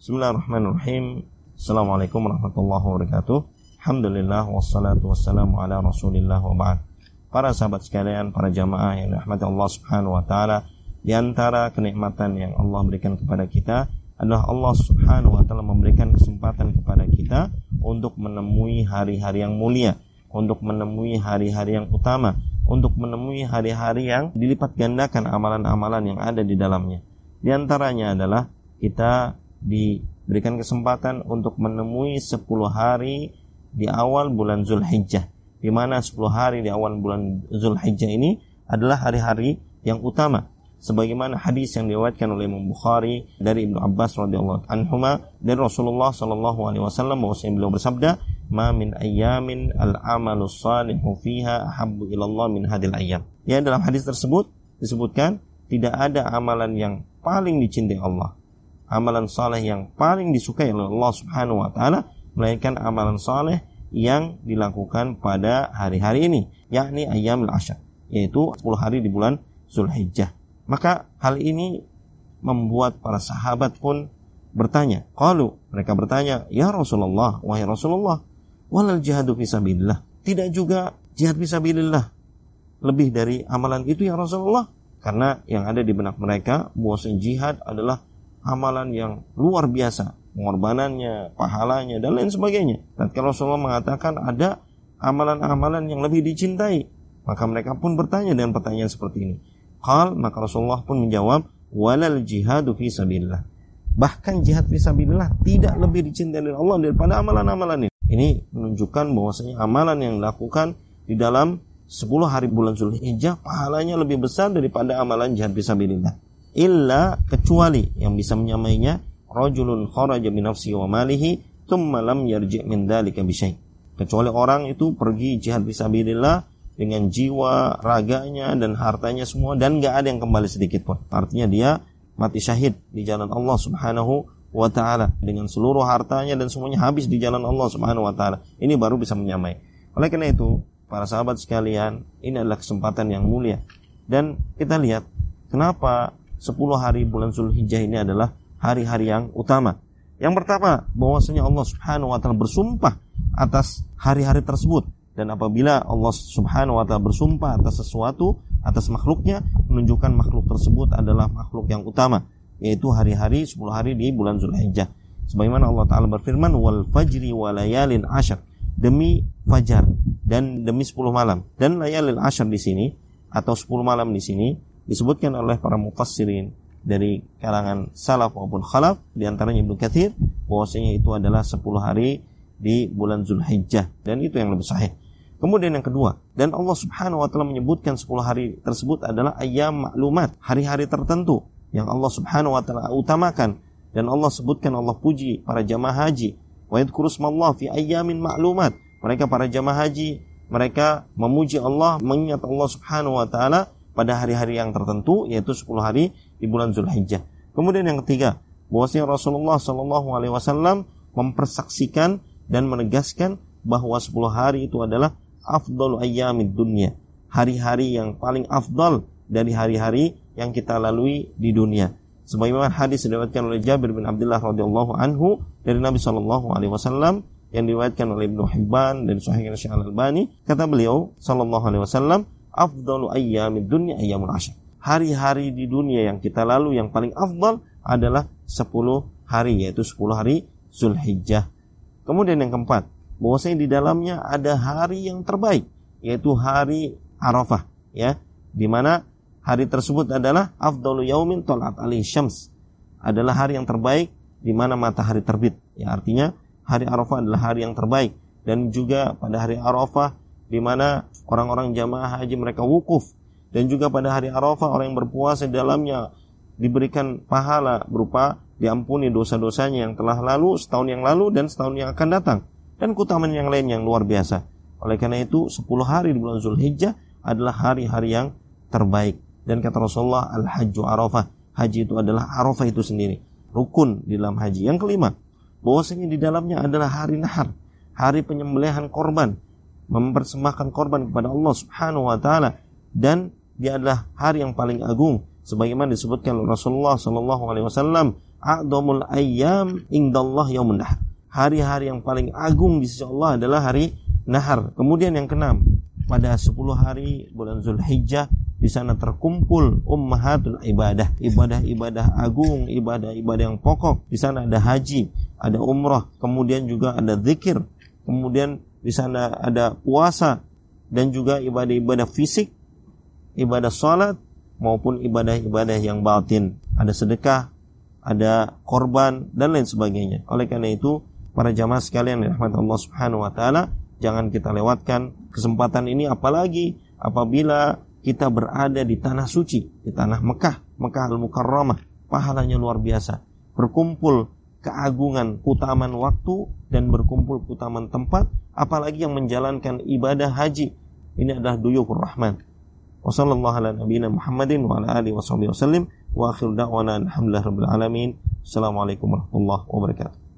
Bismillahirrahmanirrahim. Assalamualaikum warahmatullahi wabarakatuh. Alhamdulillah wassalatu wassalamu ala Rasulillah wa ba'd. Para sahabat sekalian, para jamaah yang dirahmati Allah Subhanahu wa taala, di antara kenikmatan yang Allah berikan kepada kita adalah Allah Subhanahu wa taala memberikan kesempatan kepada kita untuk menemui hari-hari yang mulia, untuk menemui hari-hari yang utama, untuk menemui hari-hari yang dilipat gandakan amalan-amalan yang ada di dalamnya. Di antaranya adalah kita diberikan kesempatan untuk menemui 10 hari di awal bulan Zulhijjah. Di mana 10 hari di awal bulan Zulhijjah ini adalah hari-hari yang utama. Sebagaimana hadis yang diriwayatkan oleh Imam Bukhari dari Ibnu Abbas radhiyallahu anhu dari Rasulullah sallallahu alaihi wasallam bahwa beliau bersabda ma min ayyamin al amalu salihu fiha ahabbu ilallah min hadil ayyam. Ya dalam hadis tersebut disebutkan tidak ada amalan yang paling dicintai Allah amalan saleh yang paling disukai oleh Allah Subhanahu wa taala melainkan amalan saleh yang dilakukan pada hari-hari ini yakni ayyamul asyar yaitu 10 hari di bulan Zulhijjah. Maka hal ini membuat para sahabat pun bertanya. Qalu mereka bertanya, "Ya Rasulullah, wahai Rasulullah, walal jihadu fisabilillah." Tidak juga jihad fisabilillah lebih dari amalan itu ya Rasulullah? Karena yang ada di benak mereka bahwa jihad adalah amalan yang luar biasa, pengorbanannya, pahalanya dan lain sebagainya. Dan kalau Rasulullah mengatakan ada amalan-amalan yang lebih dicintai, maka mereka pun bertanya dengan pertanyaan seperti ini. Qal maka Rasulullah pun menjawab, walal jihadu fi. Bahkan jihad fi sabilillah tidak lebih dicintai oleh Allah daripada amalan-amalan ini. Ini menunjukkan bahwasanya amalan yang dilakukan di dalam 10 hari bulan Zulhijjah pahalanya lebih besar daripada amalan jihad fi sabilillah illa kecuali yang bisa menyamainya rajulun kharaja min nafsi wa malihi thumma lam yarji' min dzalika bisyai. Kecuali orang itu pergi jihad fisabilillah dengan jiwa, raganya dan hartanya semua dan nggak ada yang kembali sedikit pun. Artinya dia mati syahid di jalan Allah Subhanahu wa taala dengan seluruh hartanya dan semuanya habis di jalan Allah Subhanahu wa taala. Ini baru bisa menyamai. Oleh karena itu, para sahabat sekalian, ini adalah kesempatan yang mulia. Dan kita lihat kenapa 10 hari bulan Zulhijjah ini adalah hari-hari yang utama. Yang pertama, bahwasanya Allah Subhanahu wa taala bersumpah atas hari-hari tersebut dan apabila Allah Subhanahu wa taala bersumpah atas sesuatu atas makhluknya menunjukkan makhluk tersebut adalah makhluk yang utama yaitu hari-hari 10 hari di bulan Zulhijjah. Sebagaimana Allah taala berfirman wal fajri wa layalin asyar demi fajar dan demi 10 malam. Dan layalin asyar di sini atau 10 malam di sini disebutkan oleh para mufassirin dari kalangan salaf maupun khalaf di antaranya Ibnu Katsir bahwasanya itu adalah 10 hari di bulan Zulhijjah dan itu yang lebih sahih. Kemudian yang kedua, dan Allah Subhanahu wa taala menyebutkan 10 hari tersebut adalah ayam maklumat, hari-hari tertentu yang Allah Subhanahu wa taala utamakan dan Allah sebutkan Allah puji para jamaah haji. Wa yadhkurusmallah fi ayyamin maklumat. Mereka para jamaah haji, mereka memuji Allah, mengingat Allah Subhanahu wa taala pada hari-hari yang tertentu yaitu 10 hari di bulan Zulhijjah. Kemudian yang ketiga, bahwasanya Rasulullah Shallallahu alaihi wasallam mempersaksikan dan menegaskan bahwa 10 hari itu adalah afdal ayyamid dunya, hari-hari yang paling afdal dari hari-hari yang kita lalui di dunia. Sebagaimana hadis diriwayatkan oleh Jabir bin Abdullah radhiyallahu anhu dari Nabi Shallallahu alaihi wasallam yang diriwayatkan oleh Ibnu Hibban dan Sahih Al-Albani, kata beliau sallallahu alaihi wasallam, afdalu ayyamid dunya ayyamul ashar. Hari-hari di dunia yang kita lalu yang paling afdal adalah 10 hari yaitu 10 hari Zulhijjah. Kemudian yang keempat, bahwasanya di dalamnya ada hari yang terbaik yaitu hari Arafah ya di mana hari tersebut adalah afdalu yaumin talat ali syams adalah hari yang terbaik di mana matahari terbit ya artinya hari Arafah adalah hari yang terbaik dan juga pada hari Arafah di mana orang-orang jamaah haji mereka wukuf. Dan juga pada hari Arafah orang yang berpuasa di dalamnya diberikan pahala berupa diampuni dosa-dosanya yang telah lalu setahun yang lalu dan setahun yang akan datang. Dan keutamaan yang lain yang luar biasa. Oleh karena itu 10 hari di bulan Zulhijjah adalah hari-hari yang terbaik. Dan kata Rasulullah al-hajju arafah. Haji itu adalah arafah itu sendiri. Rukun di dalam haji. Yang kelima bahwasanya di dalamnya adalah hari nahar. Hari penyembelihan korban mempersembahkan korban kepada Allah Subhanahu wa taala dan dia adalah hari yang paling agung sebagaimana disebutkan oleh Rasulullah sallallahu alaihi wasallam a'dhamul ayyam indallah yaumun nahar. Hari-hari yang paling agung di sisi Allah adalah hari nahar. Kemudian yang keenam, pada 10 hari bulan Zulhijjah di sana terkumpul ummahatul ibadah, ibadah-ibadah agung, ibadah-ibadah yang pokok. Di sana ada haji, ada umrah, kemudian juga ada zikir, kemudian di sana ada puasa dan juga ibadah-ibadah fisik, ibadah salat maupun ibadah-ibadah yang batin. Ada sedekah, ada korban dan lain sebagainya. Oleh karena itu, para jamaah sekalian dirahmati Allah Subhanahu wa taala, jangan kita lewatkan kesempatan ini apalagi apabila kita berada di tanah suci, di tanah Mekah, Mekah Al-Mukarramah, pahalanya luar biasa. Berkumpul keagungan utaman waktu dan berkumpul utaman tempat, apalagi yang menjalankan ibadah haji. Ini adalah duyukur rahman. Wassalamualaikum warahmatullahi wabarakatuh.